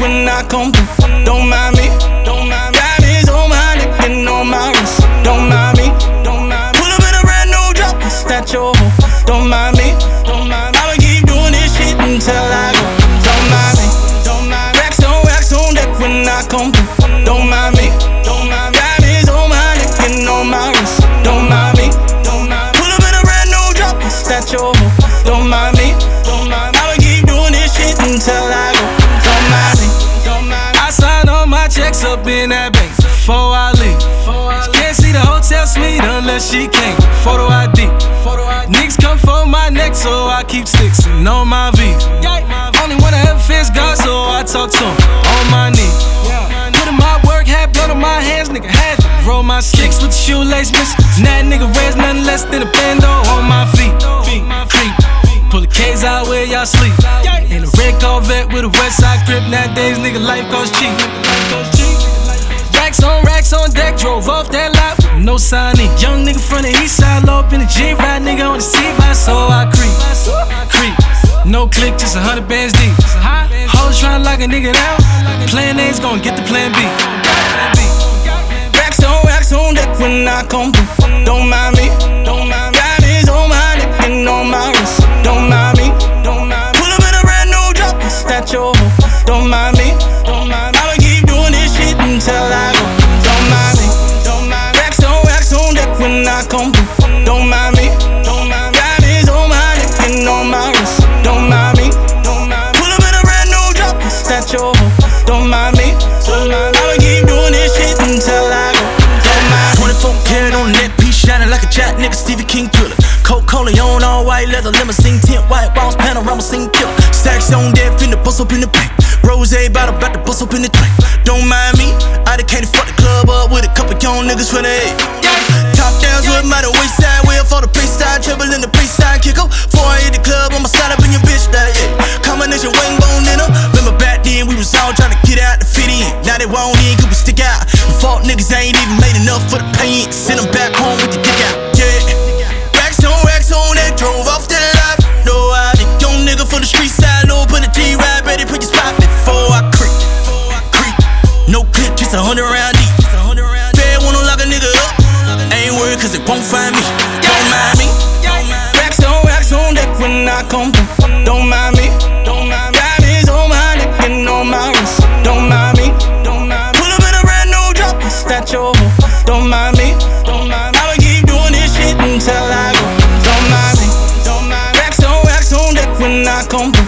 when I come through. Don't mind me. Unless she came. Photo ID. Niggas come for my neck, so I keep sticks and on my V. Only one I ever fist God, so I talk to him on my knee. Put in my work, had blood on my hands, nigga had to roll my sticks with the shoelace missing. That nigga wears nothing less than a bando on my feet. Feet, feet. Pull the K's out where y'all sleep. In a red Corvette with a west side grip. Nowadays, nigga, life goes cheap. Racks on racks on deck, drove off that lot no signing. Young nigga from the east side, low up in the G ride, nigga on the seat by, so I creep. Creep. No click, just a hundred bands deep. Hoes tryna lock a nigga down. Plan A's gon' get the plan B. Racks on racks on deck when I come through. Don't mind me. Don't mind me. I'ma keep doing this shit until I go. Don't mind me. 24 karat on that piece, shining like a jack nigga, Stevie King killer. Coke Cola on all white leather, limousine tint, white walls, panorama scene killer. Stacks on that, finna bust up in the bank. Rose about about to bust up in the drink. Don't mind me, I done came to fuck the club up with a couple young niggas for the head. Top downs with my waist side, wheel for the bass side, niggas ain't even made enough for the pain. Send them back home with the dick out, yeah. Racks on racks on that drove off that lot. No, I the young nigga from the street side, no put a G ride, better put your spot before I creep. Creep. No clip, just a hundred round deep. Bad wanna lock a nigga up. Ain't worried cause it won't find me. Don't mind me. Racks on racks on deck when I come through. Don't mind me. Racks on